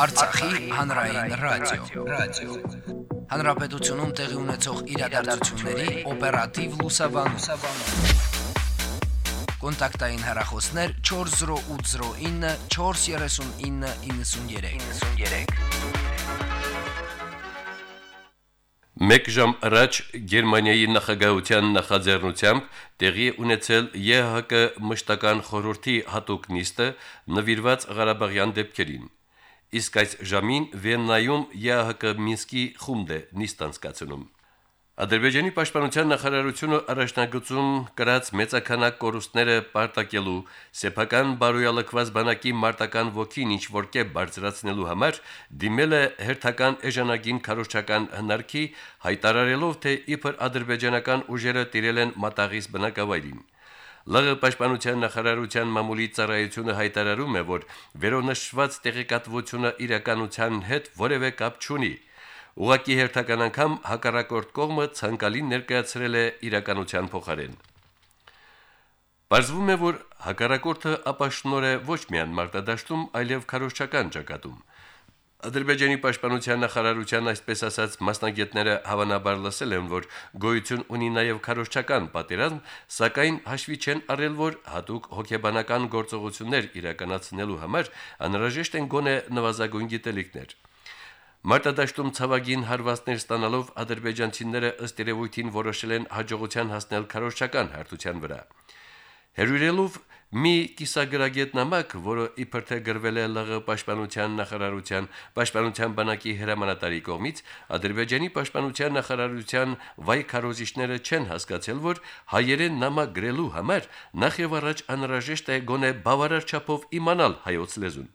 Արցախի հանրային ռադիո, ռադիո։ Հանրապետությունում տեղի ունեցող իրադարձությունների օպերատիվ լուսաբանում։ Կոնտակտային հեռախոսներ 40809 43993։ 93 Մեկ ժամ առաջ Գերմանիայի նախագահության նախաձեռնությամբ տեղի ունեցել ԵՀԿ մշտական խորհրդի հատուկ նիստը նվիրված Ղարաբաղյան դեպքերին իսկ այս ժամին Վիեննայում ԵԱՀԿ Մինսկի խումբ է նիստ անցկացնում։ Ադրբեջանի պաշտպանության նախարարությունը առաջնագծում կրած մեծականակ կորուստները պարտակելու սեփական բարոյալքված բանակի մարտական ոգին ինչ որ կերպ բարձրացնելու համար դիմել է հերթական էժանագին քարոշչական հնարքի հայտարարելով թե իբր ադրբեջանական ուժերը տիրել են մատաղից բնակավայրին։ ԼՂ պաշտպանության նախարարության մամուլի ծառայությունը հայտարարում է, որ վերոնշված տեղեկատվությունը իրականության հետ որևէ կապ չունի։ Ուղղակի հերթական անգամ հակառակորդ կողմը ցանկալին ներկայացրել է իրականության փոխարեն։ Բարձվում է, որ հակառակորդը ապաշնոր է ոչ միայն մարտադաշտում, այլև քարոշչական ճակատում։ Ադրբեջանի պաշտպանության նախարարության այսպես ասած մասնագետները հավանաբար լսել են, որ գոյություն ունի նաև քարոշչական պատերազմ, սակայն հաշվի չեն առել, որ հատուկ հոգեբանական գործողություններ իրականացնելու համար անհրաժեշտ են գոնե նվազագույն գիտելիքներ։ Մարտադաշտում ցավագին հարվածներ ստանալով ադրբեջանցիները ըստ երևույթին որոշել են հաջողության հասնել քարոշչական հարթության վրա։ Հերյուրելով մի կիսագրագետ նամակ, որը իբր թե գրվել է ԼՂ պաշտպանության նախարարության պաշտպանության բանակի հրամանատարի կողմից, Ադրբեջանի պաշտպանության նախարարության վայ քարոզիչները չեն հասկացել, որ հայերեն նամակ գրելու համար նախ եւ առաջ անհրաժեշտ է գոնե բավարար չափով իմանալ հայոց լեզուն։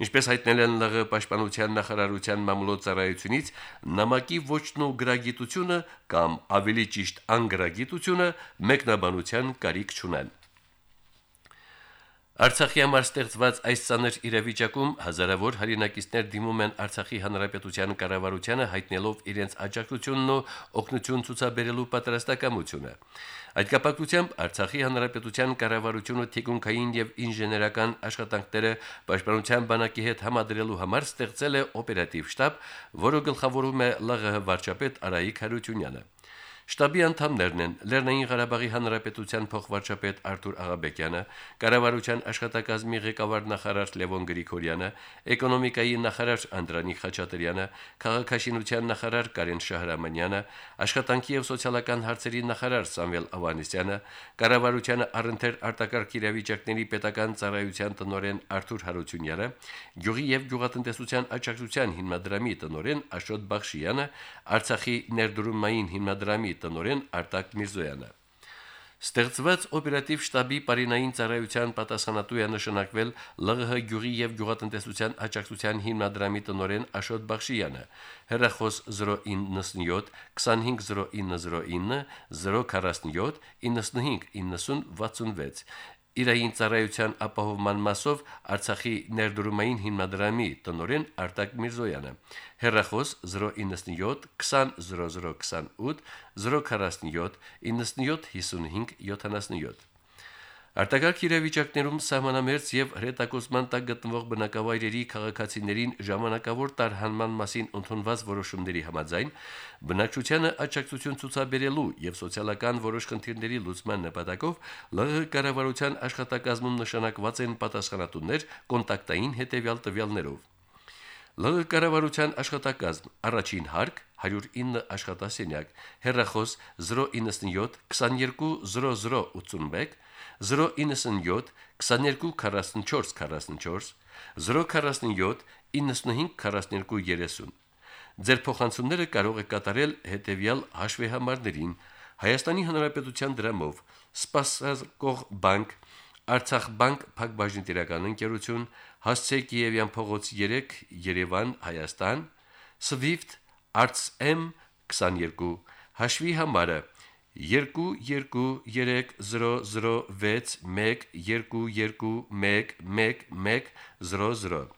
Ինչպես հայտնել են ԼՂ պաշտպանության նախարարության մամուլոցարայությունից, նամակի ոչն ու գրագիտությունը կամ ավելի ճիշտ անգրագիտությունը մեկնաբանության կարիք չունեն։ Արցախի համար ստեղծված այս ցաներ իրավիճակում հազարավոր հայրենակիցներ դիմում են Արցախի հանրապետության կառավարությանը հայտնելով իրենց աջակցությունն ու օգնություն ցուցաբերելու պատրաստակամությունը։ Այդ կապակցությամբ Արցախի հանրապետության կառավարությունը թեկունքային եւ ինժեներական աշխատանքները պաշտպանության բանակի հետ համադրելու համար ստեղծել է օպերատիվ շտաբ, որը գլխավորում է ԼՂՀ վարչապետ Արայիկ Հարությունյանը։ Շտաբի անդամներն են. Լեռնային Ղարաբաղի Հանրապետության փոխվարչապետ Արթուր Աղաբեկյանը, Կառավարության աշխատակազմի ղեկավար նախարար Լևոն Գրիգորյանը, Էկոնոմիկայի նախարար Անդրանիկ Խաչատրյանը, Քաղաքաշինության նախարար Կարեն Շահրամանյանը, Աշխատանքի եւ սոցիալական հարցերի նախարար Սամվել Ավանեսյանը, Կառավարության առընթեր արտակարգ իրավիճակների պետական ծառայության տնօրեն Արթուր Հարությունյանը, Գյուղի եւ գյուղատնտեսության աջակցության հիմնադրամի տնօրեն Աշոտ Բախշյանը, Արցախի ներդրումային հիմնադրամի տնօրեն Արտակ Միրզոյանը։ Ստեղծված օպերատիվ շտաբի Պարինային ծառայության պատասխանատու է նշանակվել ԼՂՀ գյուղի եւ գյուղատնտեսության աջակցության հիմնադրամի տնօրեն Աշոտ Բախշյանը։ Հեռախոս 097 250909 047 95 90 66 իրային ծառայության ապահովման մասով Արցախի ներդրումային հիմնադրամի տնօրեն Արտակ Միրզոյանը հեռախոս 097 200028 047 9755 77 Արտակարգ իրավիճակներում սահմանամերձ եւ հրետակոծման տակ գտնվող բնակավայրերի քաղաքացիներին ժամանակավոր տարհանման մասին ընդունված որոշումների համաձայն բնակչությանը աջակցություն ցուցաբերելու եւ սոցիալական որոշ խնդիրների լուծման նպատակով ԼՂ կառավարության աշխատակազմում նշանակված են պատասխանատուներ կոնտակտային հետեւյալ տվյալներով. ԼՂ կառավարության աշխատակազմ առաջին հարկ 109 աշխատասենյակ հեռախոս 097 22 0081 097 22 44 44 047 95 42 30 Ձեր փոխանցումները կարող եք կատարել հետևյալ հաշվեհամարներին Հայաստանի Հանրապետության դրամով. Սպասարկող բանկ Արցախ բանկ Փակbaşıնտիրական ընկերություն Հասցե Կիևյան փողոց 3 Երևան Հայաստան Swift Arts-M 22 հաշվի համարը 22300612211100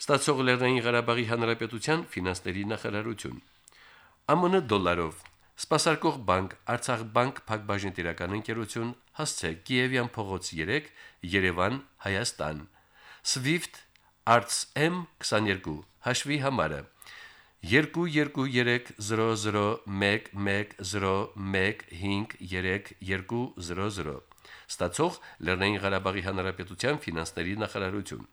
Ստացող Լեռնային Ղարաբաղի Հանրապետության ֆինանսների նախարարություն ԱՄՆ դոլարով Սպասարկող բանկ Արցախ բանկ Փակbaşıնտիրական ընկերություն հասցե Կիևյան փողոց 3 Երևան Հայաստան Swift Arts M 22 հաշվի համարը 22300110153200 ստացող Լեռնային Ղարաբաղի Հանրապետության ֆինանսների նախարարություն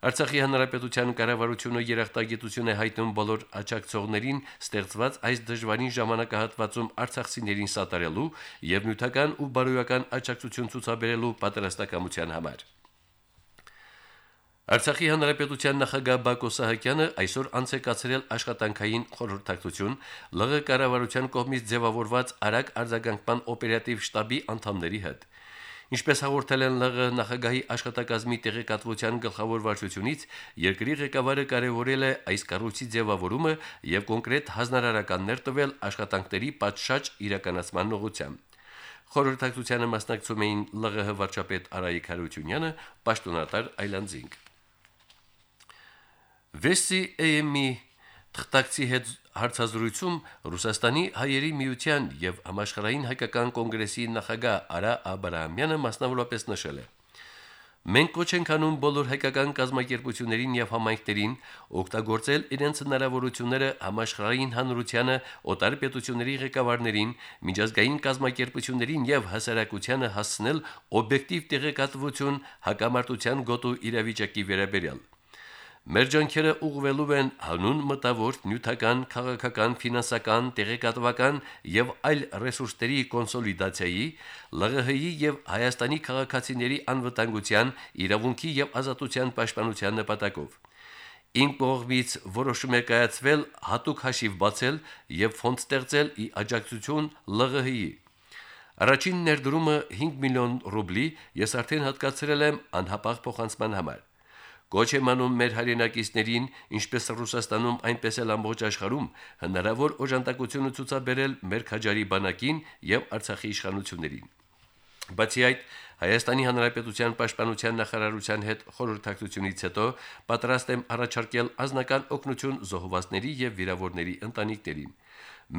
Արցախի հանրապետության կառավարությունը երախտագիտություն է հայտնում բոլոր աջակցողներին ստեղծված այս դժվարին ժամանակահատվածում արցախցիներին սատարելու եւ նյութական ու բարոյական աջակցություն ցուցաբերելու պատրաստակամության համար։ Արցախի հանրապետության նախագահ Բակո Սահակյանը այսօր անց է կացրել աշխատանքային խորհրդակցություն ԼՂ կառավարության կողմից ձևավորված արագ արձագանքման օպերատիվ շտաբի անդամների հետ։ Ինչպես հաղորդել են ԼՂ նախագահի աշխատակազմի տեղեկատվության գլխավոր վարչությունից, երկրի ղեկավարը կարևորել է այս կառույցի ձևավորումը եւ կոնկրետ հանրարարականներ տվել աշխատանքների պատշաճ իրականացման ուղղությամբ։ Խորհրդակցությանը մասնակցում էին ԼՂՀ վարչապետ Արայիկ Հարությունյանը, պաշտոնատար Այլանդզինգ։ Վեսի AM-ի թղթակցի հետ հարցազրույցում Ռուսաստանի հայերի միության եւ համաշխարհային հայկական կոնգրեսի նախագահ Արա Աբրահամյանը մասնավորապես նշել է. Մենք կոչ ենք անում բոլոր հայկական կազմակերպություններին եւ համայնքներին օգտագործել իրենց հնարավորությունները համաշխարհային հանրությանը, օտար պետությունների ղեկավարներին, միջազգային կազմակերպություններին եւ հասարակությանը հասցնել օբյեկտիվ տեղեկատվություն հակամարտության գոտու իրավիճակի վերաբերյալ։ Մեր ջանքերը ուղղվելու են հանուն մտավոր, նյութական, քաղաքական, ֆինանսական, տեղեկատվական եւ այլ ռեսուրսների կոնսոլիդացիայի, ԼՂՀ-ի եւ Հայաստանի քաղաքացիների անվտանգության, իրավունքի եւ ազատության պաշտպանության նպատակով։ Ին կողմից որոշում է կայացվել հատուկ հաշիվ բացել եւ ֆոնդ ստեղծել ի աջակցություն ԼՂՀ-ի։ Առաջին ներդրումը 5 միլիոն ռուբլի ես արդեն հատկացրել եմ անհապաղ փոխանցման համար։ Կոչ եմ անում մեր հայրենակիցներին, ինչպես Ռուսաստանում, այնպես էլ ամբողջ աշխարհում, հնարավոր օժանդակությունը ցուցաբերել մեր քաջարի բանակին եւ Արցախի իշխանություններին։ Բացի այդ, Հայաստանի Հանրապետության Պաշտպանության նախարարության հետ խորհրդակցությունից հետո պատրաստ եմ առաջարկել ազնական օգնություն զոհվածների եւ վիրավորների ընտանիքներին։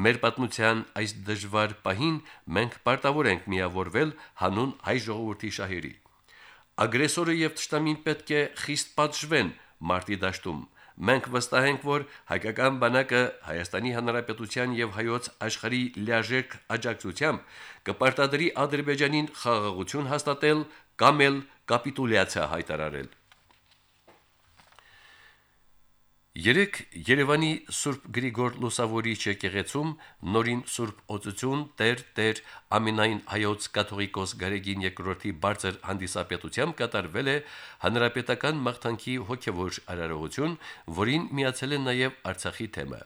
Մեր պատմության այս դժվար պահին մենք պարտավոր ենք միավորվել հանուն հայ ժողովրդի շահերի։ Ագրեսորը եւ ճշտամին պետք է խիստ պատժվեն մարտի դաշտում։ Մենք վստահ ենք, որ հայկական բանակը Հայաստանի Հանրապետության եւ հայոց աշխարհի լիարժեք աջակցությամբ կպարտադրի Ադրբեջանին խաղաղություն հաստատել կամ էլ կապիտուլյացիա հայտարարել։ Երեք Երևանի Սուրբ Գրիգոր Լուսավորիչ եկեղեցում նորին Սուրբ Օծություն Տեր Տեր ամենայն հայոց կաթողիկոս Գարեգին II-ի բարձր հանդիսապետությամբ կատարվել է հանրապետական մաղթանքի հոգևոր արարողություն, որին միացել է նաև Արցախի թեմը։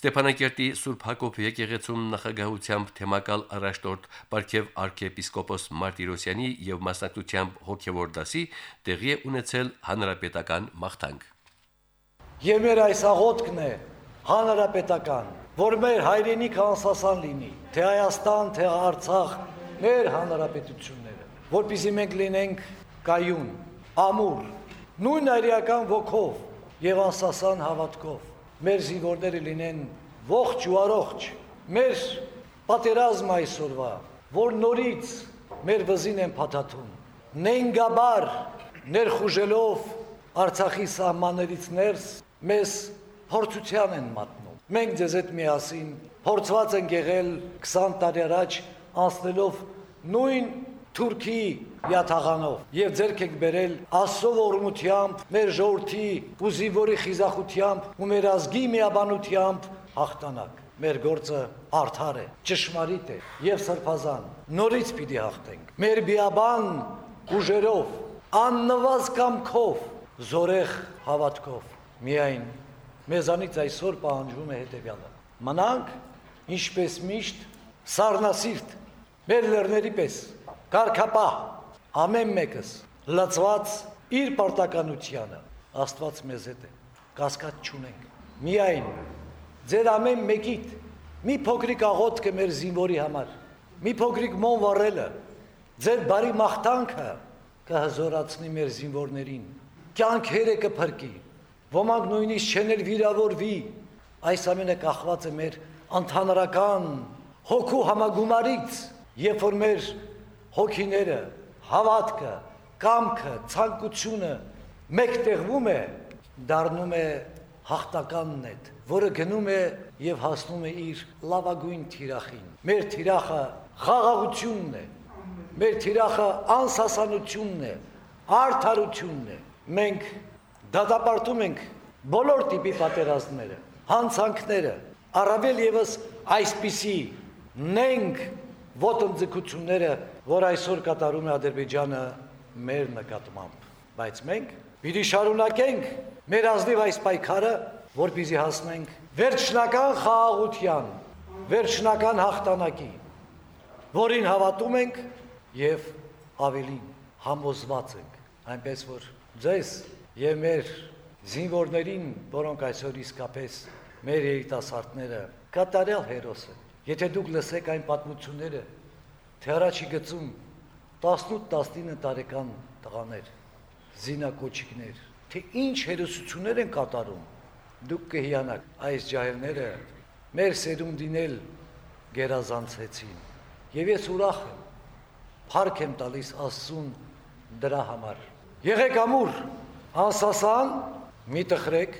Ստեփանակերտի Սուրբ Հակոբ եկեղեցում նախագահությամբ թեմակալ առաջնորդ Պարքև arczepiskopos Մարտիրոսյանի եւ մասնակցությամբ հոգևոր դասի տեղի ունեցել հանրապետական մաղթանք։ Եվ մեր այս աղոթքն է հանրապետական, որ մեր հայրենիքը անսասան լինի, թե Հայաստան, թե Արցախ, մեր հանրապետությունները, որpիսի մենք լինենք կայուն, ամուր, նույն այրիական ոգով եւ անսասան հավատքով։ Մեր զինվորները լինեն ողջ ու առողջ։ Մեր պատերազմը այսօրվա, որ նորից մեր վզին են փաթաթում, նենգաբար ներխուժելով Արցախի սահմաններից ներս մեզ փորձության են մատնում։ Մենք ձեզ հետ միասին փորձված ենք եղել 20 տարի առաջ անցնելով նույն Թուրքիի յաթաղանով եւ ձերք եք բերել Աստծո ողորմությամբ, մեր ժողովրդի ու զինվորի խիզախությամբ ու մեր ազգի միաբանությամբ հաղթանակ։ Մեր գործը արդար է, ճշմարիտ է եւ սրբազան։ Նորից պիտի հաղթենք։ Մեր բիաբան ուժերով, աննվազ կամքով, զորեղ հավատքով Միայն մեզանից այսօր պահանջվում է հետևյալը. մնանք ինչպես միշտ սառնասիրտ մեր լեռների պես կարկապահ ամեն մեկս լծված իր պարտականությանը Աստված մեզ հետ է կասկած չունենք միայն ձեր ամեն մեկիդ մի փոքրիկ աղոթք է մեր զինվորի համար մի փոքրիկ մոն վառելը ձեր բարի մաղթանքը կհզորացնի մեր զինվորներին կյանքերը կփրկի ոմանք նույնիսկ չեն էլ վիրավորվի, այս ամենը կախված է մեր ընդհանրական հոգու համագումարից, երբ որ մեր հոգիները, հավատքը, կամքը, ցանկությունը մեկտեղվում է, դառնում է հաղթականն է, որը գնում է եւ հասնում է իր լավագույն թիրախին։ Մեր թիրախը խաղաղությունն է։ Մեր թիրախը անսասանությունն է, արդարությունն է։ Մենք դատապարտում ենք բոլոր տիպի պատերազմները, հանցանքները, առավել եւս այսպիսի նենք ոտնձգությունները, որ այսօր կատարում է Ադրբեջանը մեր նկատմամբ։ Բայց մենք պիտի շարունակենք մեր ազնիվ այս պայքարը, որպեսզի հասնենք վերջնական խաղաղության, վերջնական հաղթանակի, որին հավատում ենք եւ ավելին համոզված ենք, այնպես որ ձեզ եւ մեր զինվորներին, որոնք այսօր իսկապես մեր երիտասարդները կատարյալ հերոս են Եթե դուք լսեք այն պատմությունները, թե առաջի գծում 18-19 տարեկան տղաներ, զինակոչիկներ, թե ինչ հերոսություններ են կատարում, դուք կհիանաք այս ջահելները մեր սերունդին էլ գերազանցեցին։ Եվ ես ուրախ եմ, փառք եմ տալիս Աստծուն դրա համար։ Եղեք ամուր, անսասան, մի տխրեք,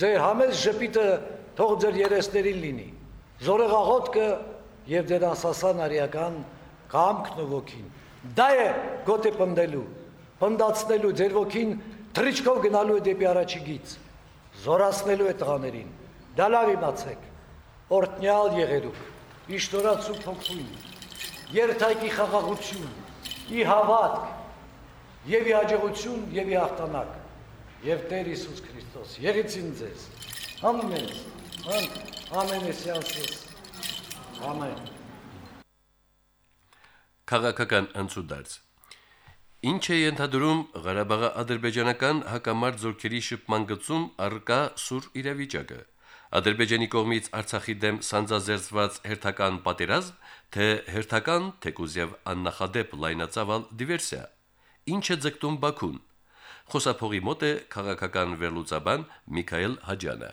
ձեր համես ժպիտը թող ձեր երեսներին լինի զորեղաղոտքը եւ դեր ասասան արիական կամքն ու ոգին։ Դա է գոտե պնդելու, պնդացնելու ձեր ոգին թրիչկով գնալու է դեպի առաջի գից, զորացնելու է տղաներին։ Դա լավ իմացեք։ Օրտնյալ եղերուք, իշտորացու փոքրույն, երթայքի խաղաղություն, ի հավատք, եւ ի հաջողություն, եւ ի հաղթանակ, եւ Տեր Հիսուս Քրիստոս, եղեցին ձեզ։ Ամեն, ամեն Ամեն Քաղաքական անցուդարձ Ինչ է ենթադրում Ղարաբաղի ադրբեջանական հակամարտ զորքերի շփման գծում առկա սուր իրավիճակը։ Ադրբեջանի կողմից Արցախի դեմ սանձազերծված հերթական պատերազմ, թե հերթական թեկուզ եւ աննախադեպ լայնածավալ դիվերսիա։ Ինչ է ձգտում Բաքուն։ Խոսափողի մոտ է քաղաքական վերլուծաբան Միքայել Հաջյանը։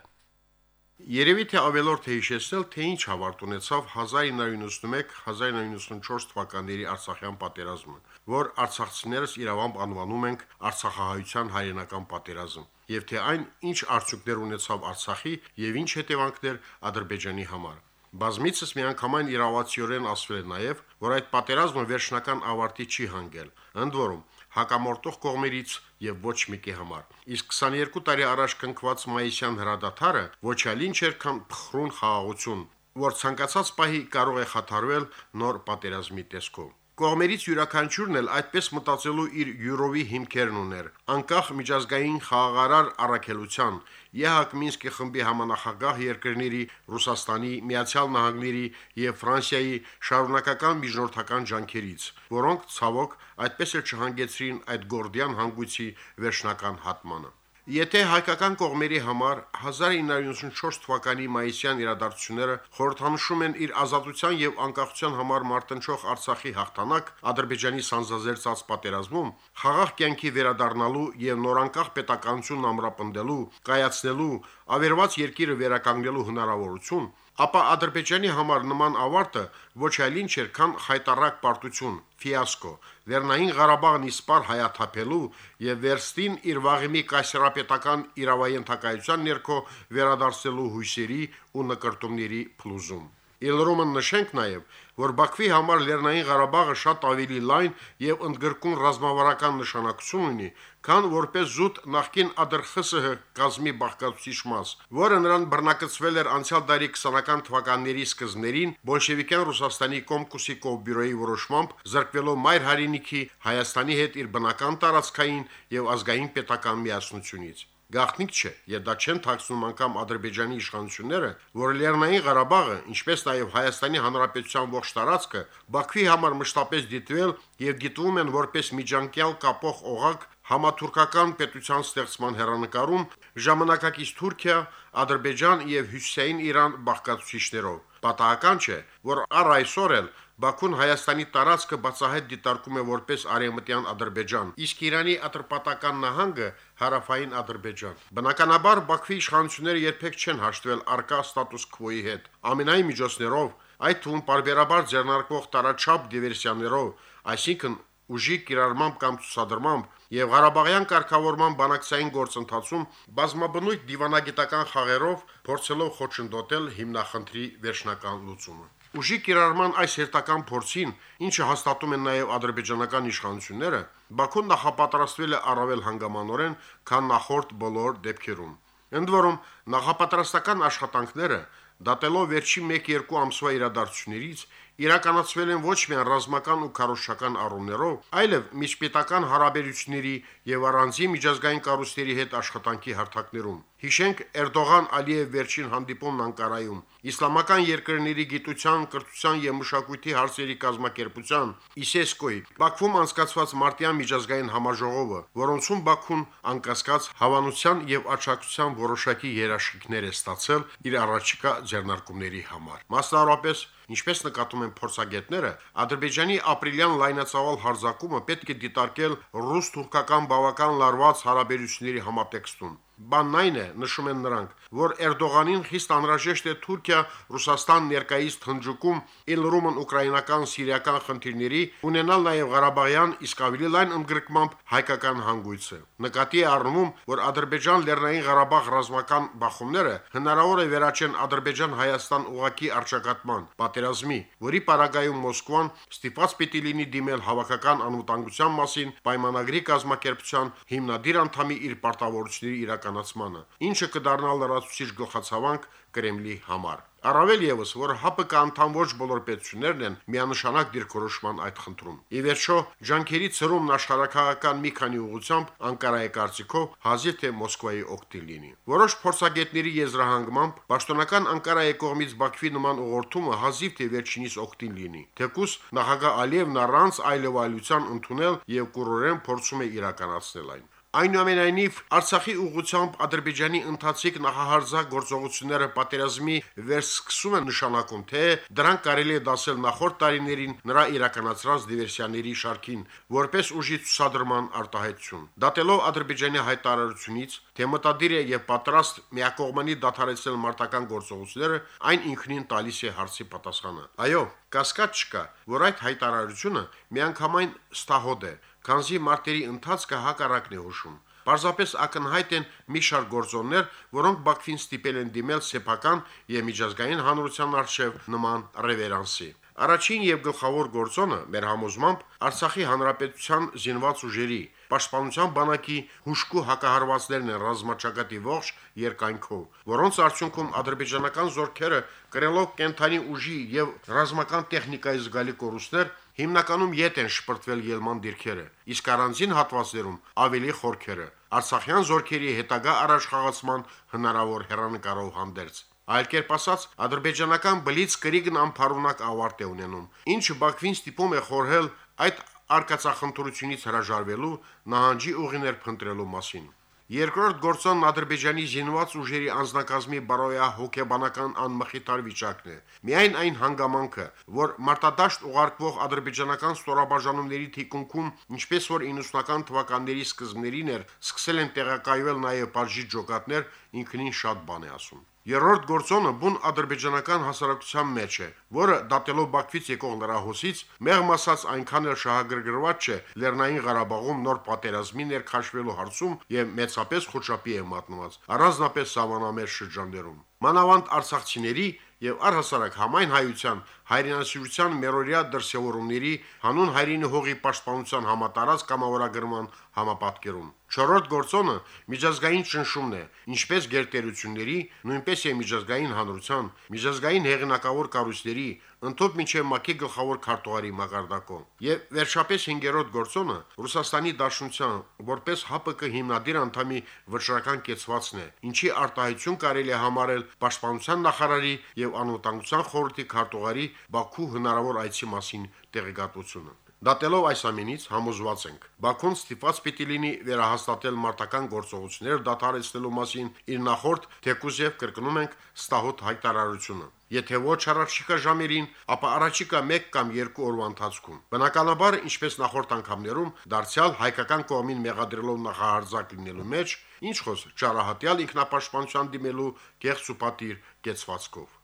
Երևի թե ավելորդ է հիշեցնել, թե ինչ հավարտ ունեցավ 1991-1994 թվականների Արցախյան պատերազմը, որ արցախցիներս իրավամբ անվանում ենք Արցախահայության հայրենական պատերազմ, եւ թե այն ինչ արդյունքներ ունեցավ Արցախի եւ ինչ հետևանքներ Ադրբեջանի համար։ Բազմիցս միանգամայն իրավացիորեն ասվել է նաև, որ այդ պատերազմը վերջնական ավարտի չի հանգել։ Ընդ որում, հակամարտող կողմերից եւ ոչ մեկի համար։ Իսկ 22 տարի առաջ կնքված մայիսյան հրադադարը ոչ այլ ինչ էր, քան փխրուն խաղաղություն, որ ցանկացած պահի կարող է խաթարվել նոր պատերազմի տեսքով։ Կողմերից յուրաքանչյուրն էլ այդպես մտածելու իր յուրովի հիմքերն ուներ, անկախ միջազգային խաղաղարար առաքելության, ԵՀԿ Մինսկի խմբի համանախագահ երկրների Ռուսաստանի, Միացյալ Նահանգների եւ Ֆրանսիայի շարունակական միջնորդական ջանքերից, որոնք ցավոք այդպես էլ չհանգեցրին այդ գորդիան հանգույցի վերջնական հատմանը։ Եթե հայկական կողմերի համար 1994 թվականի մայիսյան իրադարձությունները խորհրդանշում են իր ազատության եւ անկախության համար մարտնչող Արցախի հաղթանակ Ադրբեջանի սանձազերծած պատերազմում, խաղաղ կյանքի վերադառնալու եւ նորանկախ պետականություն ամրապնդելու, կայացնելու, ավերված երկիրը վերականգնելու հնարավորություն, ապա Ադրբեջանի համար նման ավարտը ոչ այլ ինչ էր, քան խայտարակ պարտություն, ֆիասկո, Լեռնային Ղարաբաղն իսպար հայաթափելու եւ վերստին իր վաղեմի կայսերապետական իրավայենթակայության ներքո վերադարձելու հույսերի ու նկարտումների փլուզում։ Իլրոմը նշենք նաև, որ Բաքվի համար Լեռնային Ղարաբաղը շատ ավելի լայն եւ ընդգրկուն ռազմավարական նշանակություն ունի, քան որպես զուտ նախկին ԱԴՌԽՍՀ կազմի բաղկացուցիչ մաս, որը նրան բռնակցվել էր անցյալ դարի 20-ական թվականների սկզբներին բոլշևիկյան Ռուսաստանի Կոմկուսի կողբյուրոյի որոշմամբ զրկվելով մայր հայրենիքի Հայաստանի հետ իր բնական տարածքային եւ ազգային պետական միասնությունից։ Գաղտնիք չէ, եւ դա չեն ཐակսում անգամ Ադրբեջանի իշխանությունները, որ Լեռնային Ղարաբաղը, ինչպես նաեւ Հայաստանի Հանրապետության ողջ տարածքը, Բաքվի համար մշտապես դիտվել եւ դիտվում են որպես միջանկյալ կապող օղակ համաթուրքական պետության ստեղծման հերանեկարում ժամանակակից Թուրքիա, Ադրբեջան եւ Հյուսեյն Իրան բաղկացուցիչներով։ Պատահական չէ, որ առ այսօր էլ Բաքուն Հայաստանի տարածքը բացահայտ դիտարկում է որպես արևմտյան Ադրբեջան, իսկ Իրանի ատրպատական նահանգը հարավային Ադրբեջան։ Բնականաբար Բաքվի իշխանությունները երբեք չեն հաշտվել արկա ստատուս քվոյի հետ։ Ամենայն միջոցներով, այդ թվում բարբերաբար ձեռնարկվող տարաչափ դիվերսիաներով, այսինքն ուժի կիրառմամբ կամ ցուսադրմամբ եւ Ղարաբաղյան կարգավորման բանակցային գործընթացում բազմաբնույթ դիվանագիտական խաղերով փորձելով խոչընդոտել հիմնախնդրի վերջնական լուծումը։ Ուժի կիրառման այս հերթական փորձին, ինչը հաստատում են նաև ադրբեջանական իշխանությունները, Բաքուն նախապատրաստվել է առավել հանգամանորեն, քան նախորդ բոլոր դեպքերում։ Ընդ որում, նախապատրաստական աշխատանքները, դատելով վերջի 1-2 ամսվա իրադարձություններից, իրականացվել են ոչ միայն ռազմական ու քարոշչական առումներով, այլև միջպետական հարաբերությունների եւ առանձին միջազգային կառույցների հետ աշխատանքի հարթակներում։ Հիշենք Էրդողան-Ալիև վերջին հանդիպումն Անկարայում։ Իսլամական երկրների գիտության, կրթության եւ մշակույթի հարցերի կազմակերպության ISESCO-ի Բաքվում անցկացված մարտիան միջազգային համաժողովը, որոնցում Բաքուն անկասկած հավանության եւ աչակցության որոշակի երաշխիքներ է ստացել իր առաջիկա ձեռնարկումների համար։ Մասնավորապես Ինչպես նկատում են փորձագետները, Ադրբեջանի ապրիլյան լայնածավալ հարձակումը պետք է դիտարկել ռուս-թուրքական բավական լարված հարաբերությունների համատեքստում։ Բանն այն է, նշում են նրանք, որ Էրդողանին խիստ անհրաժեշտ է Թուրքիա-Ռուսաստան ներկայիս թնջուկում իլրումն ուկրաինական սիրիական խնդիրների ունենալ նաև Ղարաբաղյան իսկ ավելի լայն ընդգրկմամբ հայկական հանգույցը։ Նկատի է առնում, որ Ադրբեջան-Լեռնային Ղարաբաղ ռազմական բախումները հնարավոր է վերաչեն Ադրբեջան-Հայաստան ուղակի արճակատման, պատերազմի, որի պարագայում Մոսկվան ստիպված պիտի լինի դիմել հավաքական անվտանգության մասին պայմանագրի կազմակերպության հիմնադիր անդամի իր պարտավորությունների իրականացմանը, ինչը կդառնա լրացուցիչ գլխացավանք Կրեմլի համար։ Առավել եւս, որ ՀԱՊԿ անդամ ոչ բոլոր պետություններն են միանշանակ դիրքորոշման այդ խնդրում։ Ի վերջո, ջանքերի ծրումն աշխարհակաղական մի քանի ուղությամբ Անկարայի կարծիքով հազիվ թե Մոսկվայի օգտին լինի։ Որոշ փորձագետների եզրահանգմամբ պաշտոնական Անկարայի կողմից Բաքվի նման ուղղորդումը հազիվ թե վերջինիս օգտին լինի։ Թեկուս նախագահ Ալիևն առանց այլևայլության ընդունել եւ կուրորեն փորձում է իրականացնել այն։ Այնուամենայնիվ Արցախի ուղությամբ Ադրբեջանի ընթացիկ նախահարձակ գործողությունները պատերազմի վերսկսում են նշանակում, թե դրանք կարելի է դասել նախորդ տարիներին նրա իրականացրած դիվերսիաների շարքին, որպես ուժի ցուսադրման արտահայտություն։ Դատելով Ադրբեջանի հայտարարությունից, թե մտադիր է եւ պատրաստ միակողմանի դադարեցնել մարտական գործողությունները, այն ինքնին տալիս է հարցի պատասխանը։ Այո, կասկած չկա, որ այդ հայտարարությունը միանգամայն ստահոդ է, քանզի մարտերի ընթացքը հակառակն է հուշում։ Պարզապես ակնհայտ են մի շարք գործոններ, որոնք Բաքվին ստիպել են դիմել սեփական եւ միջազգային հանրության արժեվ նման ռևերանսի։ Առաջին եւ գլխավոր գործոնը մեր համոզմամբ Արցախի հանրապետության զինված ուժերի Պաշտպանության բանակի հուշկու հակահարվածներն են ռազմաճակատի ողջ երկայնքով, որոնց արդյունքում ադրբեջանական զորքերը կրելով կենթանի ուժի եւ ռազմական տեխնիկայի զգալի կորուստներ հիմնականում յետ են շպրտվել ելման դիրքերը, իսկ առանձին հատվածներում ավելի խորքերը։ Արցախյան զորքերի հետագա առաջխաղացման հնարավոր հերանեկարով հանդերձ։ Այլ կերպ ասած, ադրբեջանական բլից կրիգն ամփարունակ ավարտ է ունենում, ինչը Բաքվին ստիպում է խորհել այդ արկածախնդրությունից հրաժարվելու նահանջի ուղիներ փնտրելու մասին։ Երկրորդ գործոնն Ադրբեջանի զինված ուժերի անձնակազմի բարոյա հոգեբանական անմխիթար վիճակն է։ Միայն այն հանգամանքը, որ մարտադաշտ ուղարկվող ադրբեջանական ստորաբաժանումների թիկունքում, ինչպես որ 90-ական թվականների սկզբներին էր, սկսել են տեղակայվել նաև բաժի ջոկատներ, ինքնին շատ բան է ասում։ Երրորդ գործոնը բուն ադրբեջանական հասարակության մեջ է, որը դատելով Բաքվից եկող լրահոսից մեղմ ասած այնքան էլ շահագրգռված չէ Լեռնային Ղարաբաղում նոր պատերազմի ներքաշվելու հարցում եւ մեծապես խոշապի է մատնված առանձնապես սավանամեր շրջաններում։ Մանավանդ արցախցիների եւ առհասարակ համայն հայության հայրենասիրության մերորյա դրսևորումների հանուն հայրենի հողի պաշտպանության համատարած կամավորագրման համապատկերում։ Չորրորդ գործոնը միջազգային ճնշումն է, ինչպես գերտերությունների, նույնպես եւ միջազգային հանրության, միջազգային հեղինակավոր կառույցների, ընդཐུպ միջև ՄԱԿ-ի գլխավոր քարտուղարի մակարդակով։ Եվ վերջապես 5-րդ գործոնը Ռուսաստանի Դաշնության որպես ՀԱՊԿ հիմնադիր անդամի վճռական կեցվածն է, ինչի արտահայտություն կարելի է համարել Պաշտպանության նախարարի եւ Անվտանգության խորհրդի քարտուղարի Բաքու հնարավոր այցի մասին տեղեկատվությունը։ Դատելով այս ամենից համոզված ենք, Բաքուն ստիպված պիտի լինի վերահաստատել մարտական գործողությունները դադարեցնելու մասին իր նախորդ թեկուզ եւ կրկնում ենք ստահոդ հայտարարությունը։ Եթե ոչ առաջիկա ժամերին, ապա առաջիկա 1 կամ 2 օրվա ընթացքում։ Բնականաբար, ինչպես նախորդ անգամներում, դարձյալ հայկական կողմին մեղադրելով նախահարձակ լինելու մեջ, ինչ խոս ճարահատյալ ինքնապաշտպանության դիմելու կեղծ ու պատիր կեցվածքով։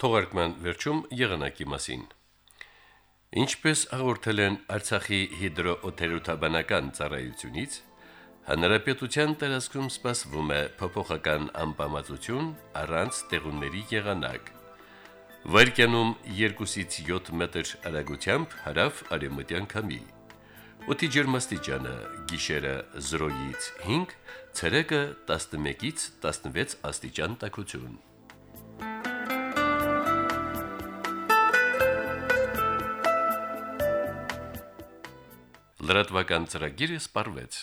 Թողարկման վերջում եղանակի մասին։ Ինչպես հաղորդել են Արցախի հիդրոօթերոթաբանական ծառայությունից, հանրապետության տարածքում սպասվում է փոփոխական անբավարարություն առանց տեղումների եղանակ։ Վարկյանում 2-ից 7 մետր արագությամբ հարավ արևմտյան քամի։ Օդի ջերմաստիճանը՝ գիշերը 0-ից 5, ցերեկը 11-ից 16 աստիճան տաքություն։ Լրատվական ծրագիրը սպարվեց։